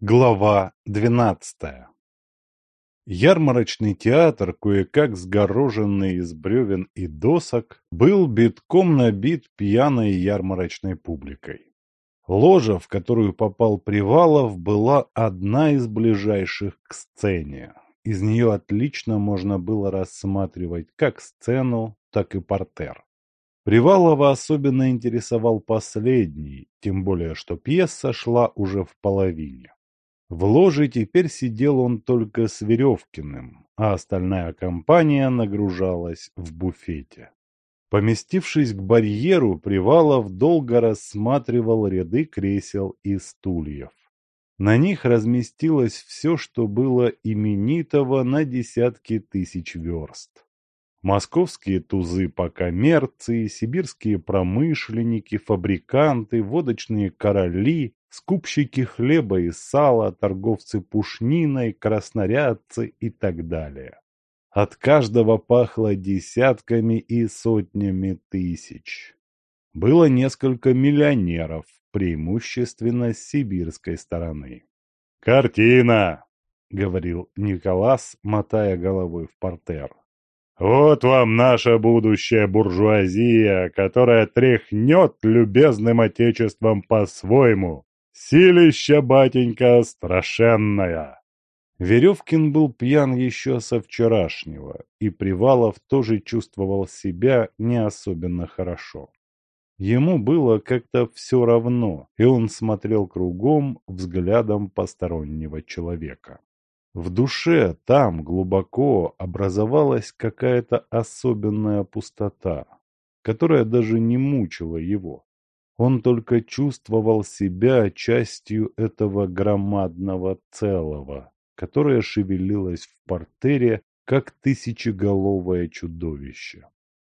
Глава двенадцатая Ярмарочный театр, кое-как сгороженный из бревен и досок, был битком набит пьяной ярмарочной публикой. Ложа, в которую попал Привалов, была одна из ближайших к сцене. Из нее отлично можно было рассматривать как сцену, так и портер. Привалова особенно интересовал последний, тем более что пьеса шла уже в половине. В ложе теперь сидел он только с Веревкиным, а остальная компания нагружалась в буфете. Поместившись к барьеру, Привалов долго рассматривал ряды кресел и стульев. На них разместилось все, что было именитого на десятки тысяч верст. Московские тузы по коммерции, сибирские промышленники, фабриканты, водочные короли, скупщики хлеба и сала, торговцы пушниной, краснорядцы и так далее. От каждого пахло десятками и сотнями тысяч. Было несколько миллионеров, преимущественно с сибирской стороны. «Картина!» — говорил Николас, мотая головой в портер. «Вот вам наша будущая буржуазия, которая тряхнет любезным отечеством по-своему. Силища, батенька, страшенная!» Веревкин был пьян еще со вчерашнего, и Привалов тоже чувствовал себя не особенно хорошо. Ему было как-то все равно, и он смотрел кругом взглядом постороннего человека. В душе там глубоко образовалась какая-то особенная пустота, которая даже не мучила его. Он только чувствовал себя частью этого громадного целого, которое шевелилось в портере, как тысячеголовое чудовище.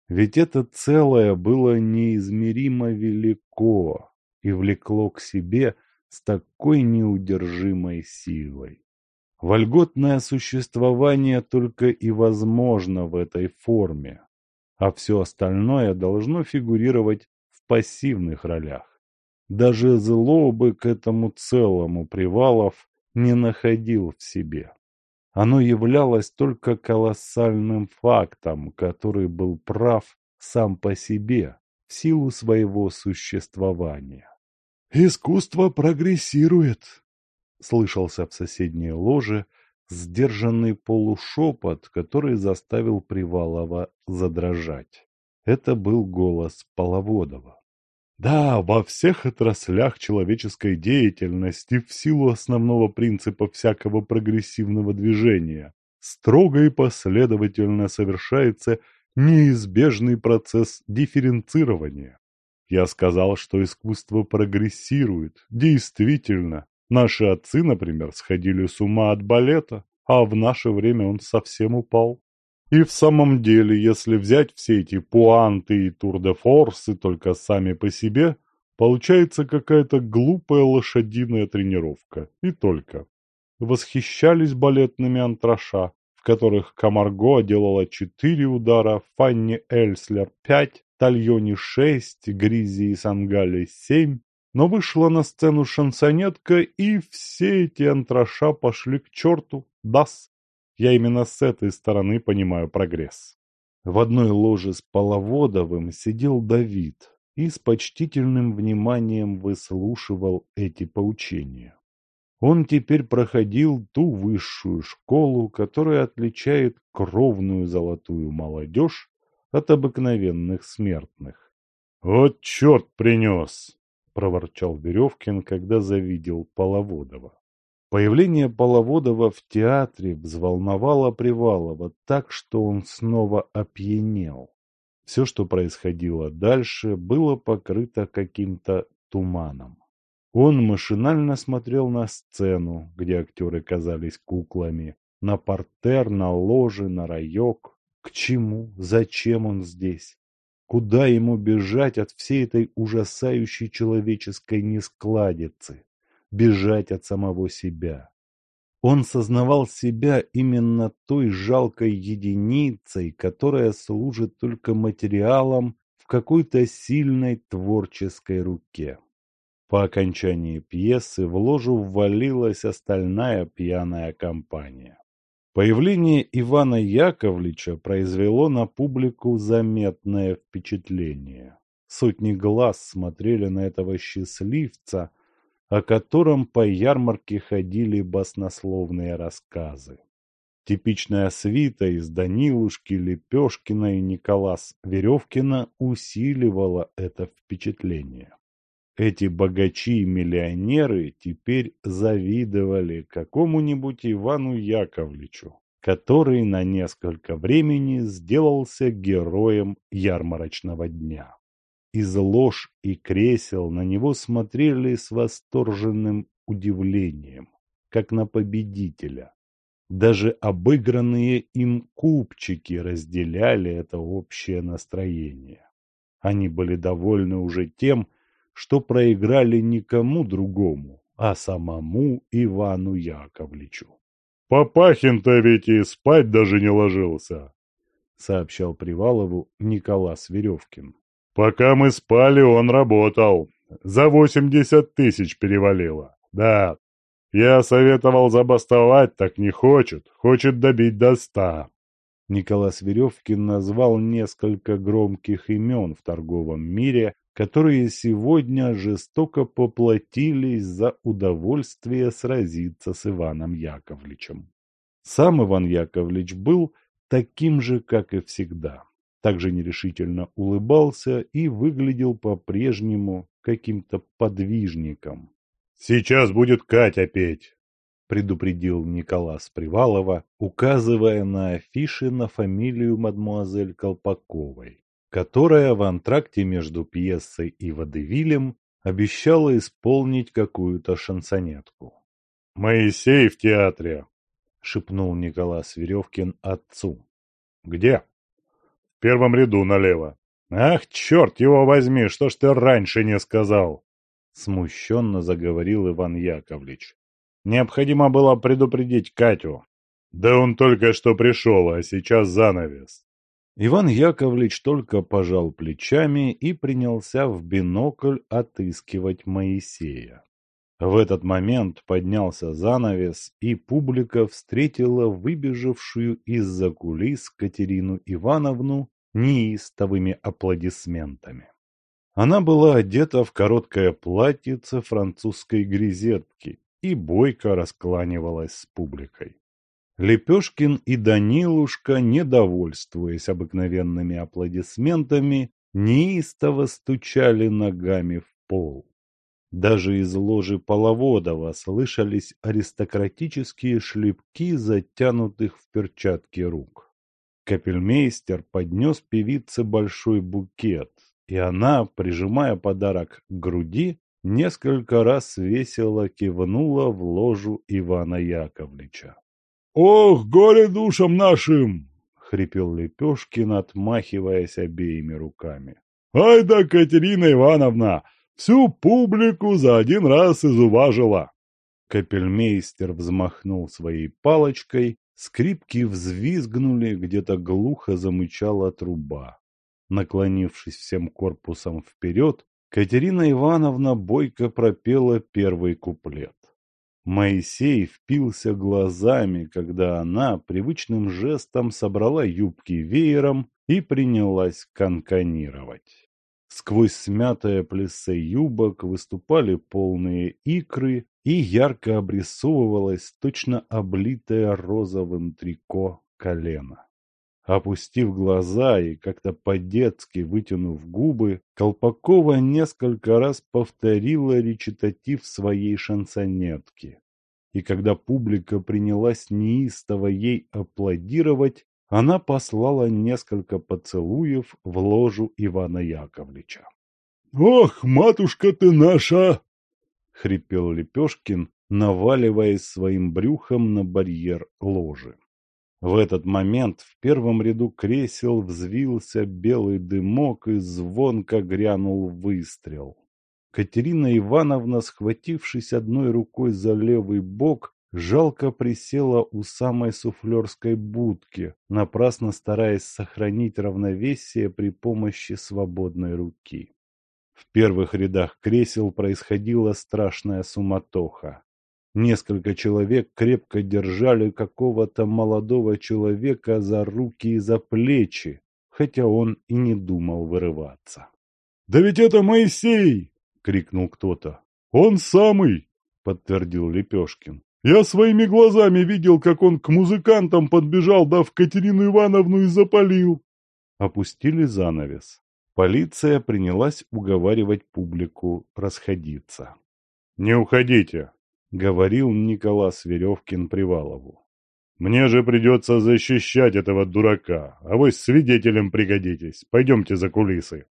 Ведь это целое было неизмеримо велико и влекло к себе с такой неудержимой силой. Вольготное существование только и возможно в этой форме, а все остальное должно фигурировать пассивных ролях. Даже злобы к этому целому Привалов не находил в себе. Оно являлось только колоссальным фактом, который был прав сам по себе, в силу своего существования. «Искусство прогрессирует», слышался в соседней ложе сдержанный полушепот, который заставил Привалова задрожать. Это был голос Половодова. Да, во всех отраслях человеческой деятельности в силу основного принципа всякого прогрессивного движения строго и последовательно совершается неизбежный процесс дифференцирования. Я сказал, что искусство прогрессирует, действительно, Наши отцы, например, сходили с ума от балета, а в наше время он совсем упал. И в самом деле, если взять все эти пуанты и тур-де-форсы только сами по себе, получается какая-то глупая лошадиная тренировка. И только. Восхищались балетными антраша, в которых Камарго делала четыре удара, Фанни Эльслер пять, Тальони шесть, Гризи и Сангали семь, но вышла на сцену шансонетка, и все эти антраша пошли к черту, дас. Я именно с этой стороны понимаю прогресс. В одной ложе с Половодовым сидел Давид и с почтительным вниманием выслушивал эти поучения. Он теперь проходил ту высшую школу, которая отличает кровную золотую молодежь от обыкновенных смертных. «Вот черт принес!» — проворчал Веревкин, когда завидел Половодова. Появление Половодова в театре взволновало Привалова так, что он снова опьянел. Все, что происходило дальше, было покрыто каким-то туманом. Он машинально смотрел на сцену, где актеры казались куклами, на портер, на ложи, на раек. К чему? Зачем он здесь? Куда ему бежать от всей этой ужасающей человеческой нескладицы? Бежать от самого себя. Он сознавал себя именно той жалкой единицей, которая служит только материалом в какой-то сильной творческой руке. По окончании пьесы в ложу ввалилась остальная пьяная компания. Появление Ивана Яковлевича произвело на публику заметное впечатление. Сотни глаз смотрели на этого счастливца, о котором по ярмарке ходили баснословные рассказы. Типичная свита из Данилушки, Лепешкина и Николас Веревкина усиливала это впечатление. Эти богачи и миллионеры теперь завидовали какому-нибудь Ивану Яковлевичу, который на несколько времени сделался героем ярмарочного дня. Из лож и кресел на него смотрели с восторженным удивлением, как на победителя. Даже обыгранные им купчики разделяли это общее настроение. Они были довольны уже тем, что проиграли никому другому, а самому Ивану Яковлевичу. «Папахин-то ведь и спать даже не ложился», — сообщал Привалову Николас Веревкин. «Пока мы спали, он работал. За восемьдесят тысяч перевалило. Да, я советовал забастовать, так не хочет. Хочет добить до ста». Николас Веревкин назвал несколько громких имен в торговом мире, которые сегодня жестоко поплатились за удовольствие сразиться с Иваном Яковлевичем. Сам Иван Яковлевич был таким же, как и всегда. Также нерешительно улыбался и выглядел по-прежнему каким-то подвижником. «Сейчас будет Катя петь!» предупредил Николас Привалова, указывая на афиши на фамилию мадмуазель Колпаковой которая в антракте между пьесой и водевилем обещала исполнить какую-то шансонетку. «Моисей в театре!» — шепнул Николас Веревкин отцу. «Где?» «В первом ряду налево». «Ах, черт его возьми, что ж ты раньше не сказал?» Смущенно заговорил Иван Яковлевич. «Необходимо было предупредить Катю». «Да он только что пришел, а сейчас занавес». Иван Яковлевич только пожал плечами и принялся в бинокль отыскивать Моисея. В этот момент поднялся занавес, и публика встретила выбежавшую из-за кулис Катерину Ивановну неистовыми аплодисментами. Она была одета в короткое платьице французской грезетки и бойко раскланивалась с публикой. Лепешкин и Данилушка, недовольствуясь обыкновенными аплодисментами, неистово стучали ногами в пол. Даже из ложи Половодова слышались аристократические шлепки, затянутых в перчатки рук. Капельмейстер поднес певице большой букет, и она, прижимая подарок к груди, несколько раз весело кивнула в ложу Ивана Яковлевича. «Ох, горе душам нашим!» — хрипел Лепешкин, отмахиваясь обеими руками. «Ай да, Катерина Ивановна, всю публику за один раз изуважила!» Капельмейстер взмахнул своей палочкой, скрипки взвизгнули, где-то глухо замычала труба. Наклонившись всем корпусом вперед, Катерина Ивановна бойко пропела первый куплет. Моисей впился глазами, когда она привычным жестом собрала юбки веером и принялась канканировать. Сквозь смятое плесе юбок выступали полные икры, и ярко обрисовывалось точно облитое розовым трико колено. Опустив глаза и как-то по-детски вытянув губы, Колпакова несколько раз повторила речитатив своей шансонетки. И когда публика принялась неистово ей аплодировать, она послала несколько поцелуев в ложу Ивана Яковлевича. «Ох, матушка ты наша!» — хрипел Лепешкин, наваливаясь своим брюхом на барьер ложи. В этот момент в первом ряду кресел взвился белый дымок и звонко грянул выстрел. Катерина Ивановна, схватившись одной рукой за левый бок, жалко присела у самой суфлерской будки, напрасно стараясь сохранить равновесие при помощи свободной руки. В первых рядах кресел происходила страшная суматоха. Несколько человек крепко держали какого-то молодого человека за руки и за плечи, хотя он и не думал вырываться. «Да ведь это Моисей!» — крикнул кто-то. «Он самый!» — подтвердил Лепешкин. «Я своими глазами видел, как он к музыкантам подбежал, дав Катерину Ивановну и запалил!» Опустили занавес. Полиция принялась уговаривать публику расходиться. «Не уходите!» — говорил Николас Веревкин Привалову. «Мне же придется защищать этого дурака, а вы свидетелем пригодитесь. Пойдемте за кулисы».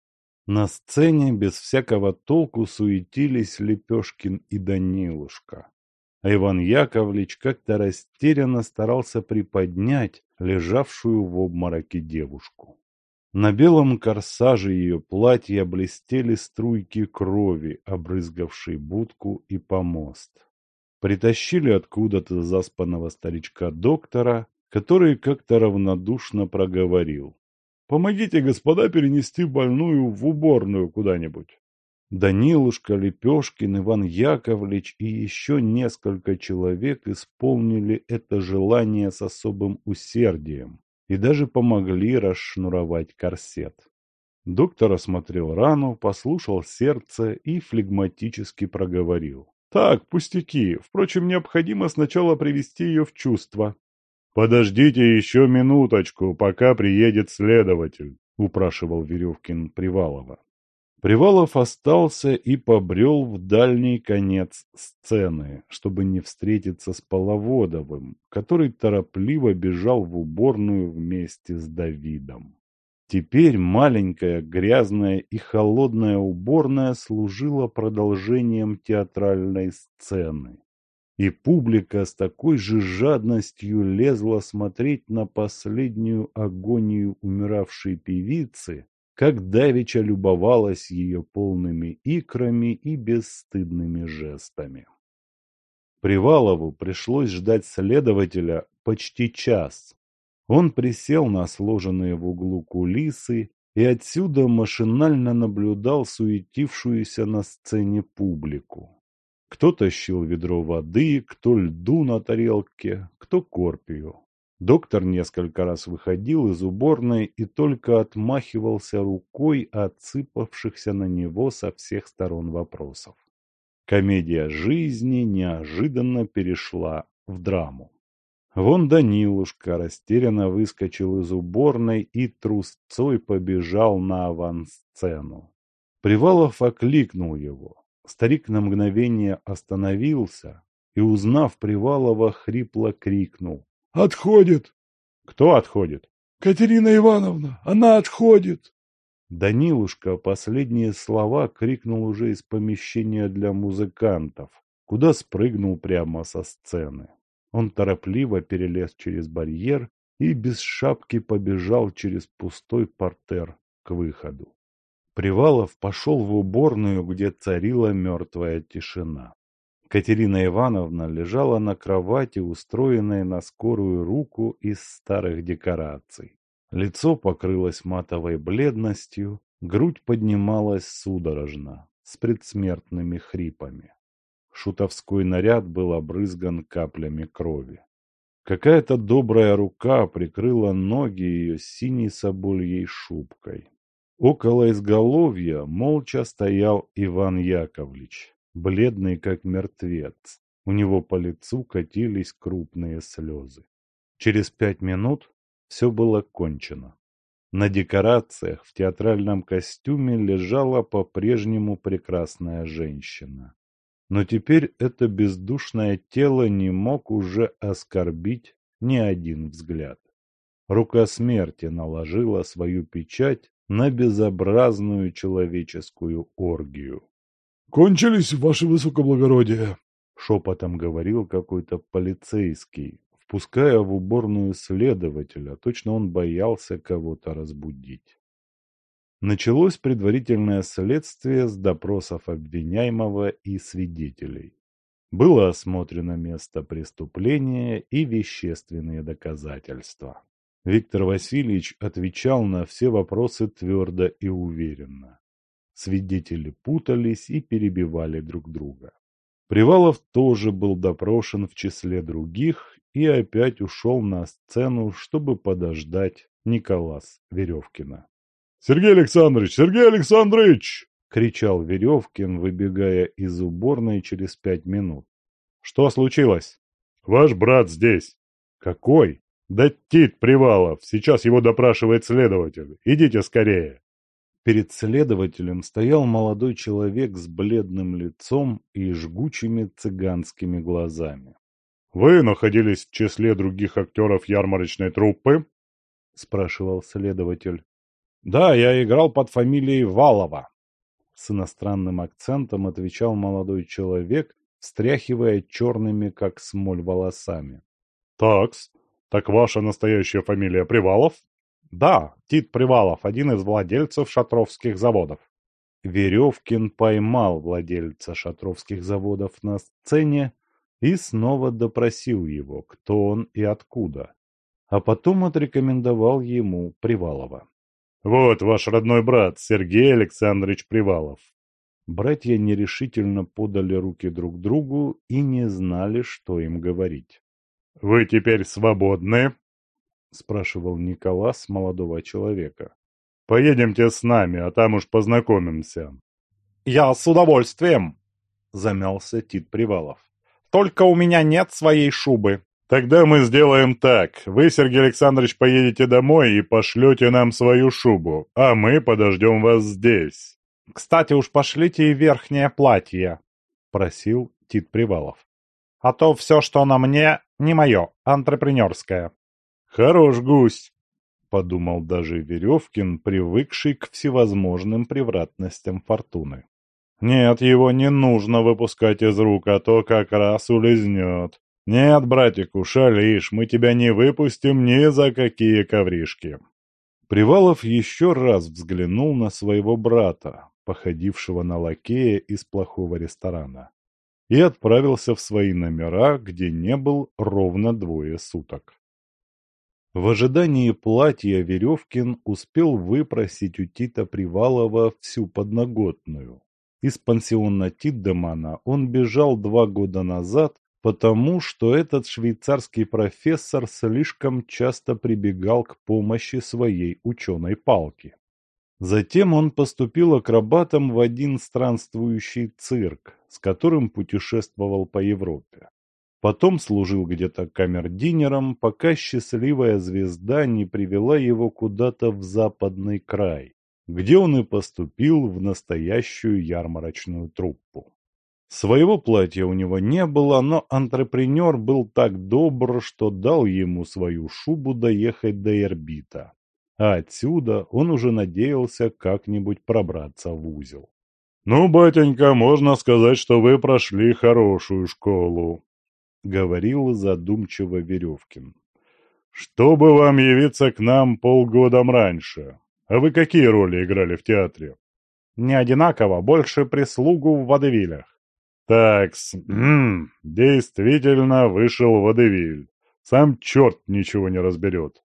На сцене без всякого толку суетились Лепешкин и Данилушка. А Иван Яковлевич как-то растерянно старался приподнять лежавшую в обмороке девушку. На белом корсаже ее платья блестели струйки крови, обрызгавшей будку и помост. Притащили откуда-то заспанного старичка-доктора, который как-то равнодушно проговорил. «Помогите, господа, перенести больную в уборную куда-нибудь». Данилушка, Лепешкин, Иван Яковлевич и еще несколько человек исполнили это желание с особым усердием и даже помогли расшнуровать корсет. Доктор осмотрел рану, послушал сердце и флегматически проговорил. Так, пустяки. Впрочем, необходимо сначала привести ее в чувство. Подождите еще минуточку, пока приедет следователь, упрашивал Веревкин Привалова. Привалов остался и побрел в дальний конец сцены, чтобы не встретиться с Половодовым, который торопливо бежал в уборную вместе с Давидом. Теперь маленькая, грязная и холодная уборная служила продолжением театральной сцены. И публика с такой же жадностью лезла смотреть на последнюю агонию умиравшей певицы, как давеча любовалась ее полными икрами и бесстыдными жестами. Привалову пришлось ждать следователя почти час, он присел на сложенные в углу кулисы и отсюда машинально наблюдал суетившуюся на сцене публику. Кто тащил ведро воды, кто льду на тарелке, кто корпию. Доктор несколько раз выходил из уборной и только отмахивался рукой от сыпавшихся на него со всех сторон вопросов. Комедия жизни неожиданно перешла в драму. Вон Данилушка растерянно выскочил из уборной и трусцой побежал на авансцену. Привалов окликнул его. Старик на мгновение остановился и, узнав Привалова, хрипло крикнул. «Отходит!» «Кто отходит?» «Катерина Ивановна! Она отходит!» Данилушка последние слова крикнул уже из помещения для музыкантов, куда спрыгнул прямо со сцены. Он торопливо перелез через барьер и без шапки побежал через пустой портер к выходу. Привалов пошел в уборную, где царила мертвая тишина. Катерина Ивановна лежала на кровати, устроенной на скорую руку из старых декораций. Лицо покрылось матовой бледностью, грудь поднималась судорожно, с предсмертными хрипами. Шутовской наряд был обрызган каплями крови. Какая-то добрая рука прикрыла ноги ее синей собольей шубкой. Около изголовья молча стоял Иван Яковлевич, бледный как мертвец. У него по лицу катились крупные слезы. Через пять минут все было кончено. На декорациях в театральном костюме лежала по-прежнему прекрасная женщина. Но теперь это бездушное тело не мог уже оскорбить ни один взгляд. Рука смерти наложила свою печать на безобразную человеческую оргию. «Кончились, ваше высокоблагородие!» — шепотом говорил какой-то полицейский, впуская в уборную следователя, точно он боялся кого-то разбудить. Началось предварительное следствие с допросов обвиняемого и свидетелей. Было осмотрено место преступления и вещественные доказательства. Виктор Васильевич отвечал на все вопросы твердо и уверенно. Свидетели путались и перебивали друг друга. Привалов тоже был допрошен в числе других и опять ушел на сцену, чтобы подождать Николас Веревкина. «Сергей Александрович! Сергей Александрович!» — кричал Веревкин, выбегая из уборной через пять минут. «Что случилось?» «Ваш брат здесь». «Какой?» «Да Тит Привалов! Сейчас его допрашивает следователь. Идите скорее!» Перед следователем стоял молодой человек с бледным лицом и жгучими цыганскими глазами. «Вы находились в числе других актеров ярмарочной труппы?» – спрашивал следователь. «Да, я играл под фамилией Валова», – с иностранным акцентом отвечал молодой человек, встряхивая черными, как смоль, волосами. «Такс, так ваша настоящая фамилия Привалов?» Да, Тит Привалов, один из владельцев шатровских заводов. Веревкин поймал владельца шатровских заводов на сцене и снова допросил его, кто он и откуда. А потом отрекомендовал ему Привалова. «Вот ваш родной брат, Сергей Александрович Привалов». Братья нерешительно подали руки друг другу и не знали, что им говорить. «Вы теперь свободны?» — спрашивал Николас молодого человека. «Поедемте с нами, а там уж познакомимся». «Я с удовольствием!» — замялся Тит Привалов. «Только у меня нет своей шубы». «Тогда мы сделаем так. Вы, Сергей Александрович, поедете домой и пошлете нам свою шубу, а мы подождем вас здесь». «Кстати, уж пошлите и верхнее платье», — просил Тит Привалов. «А то все, что на мне, не мое, антрепренерское». «Хорош гусь!» — подумал даже Веревкин, привыкший к всевозможным превратностям фортуны. «Нет, его не нужно выпускать из рук, а то как раз улизнет. Нет, братику, шалишь, мы тебя не выпустим ни за какие ковришки». Привалов еще раз взглянул на своего брата, походившего на лакея из плохого ресторана, и отправился в свои номера, где не был ровно двое суток. В ожидании платья Веревкин успел выпросить у Тита Привалова всю подноготную. Из пансиона Титдемана он бежал два года назад, потому что этот швейцарский профессор слишком часто прибегал к помощи своей ученой палки. Затем он поступил акробатом в один странствующий цирк, с которым путешествовал по Европе. Потом служил где-то камердинером, пока счастливая звезда не привела его куда-то в западный край, где он и поступил в настоящую ярмарочную труппу. Своего платья у него не было, но антрепренер был так добр, что дал ему свою шубу доехать до Эрбита. А отсюда он уже надеялся как-нибудь пробраться в узел. «Ну, батенька, можно сказать, что вы прошли хорошую школу», говорил задумчиво Веревкин. «Чтобы вам явиться к нам полгодом раньше. А вы какие роли играли в театре?» «Не одинаково, больше прислугу в водевилях». «Такс, действительно вышел водевиль. Сам черт ничего не разберет.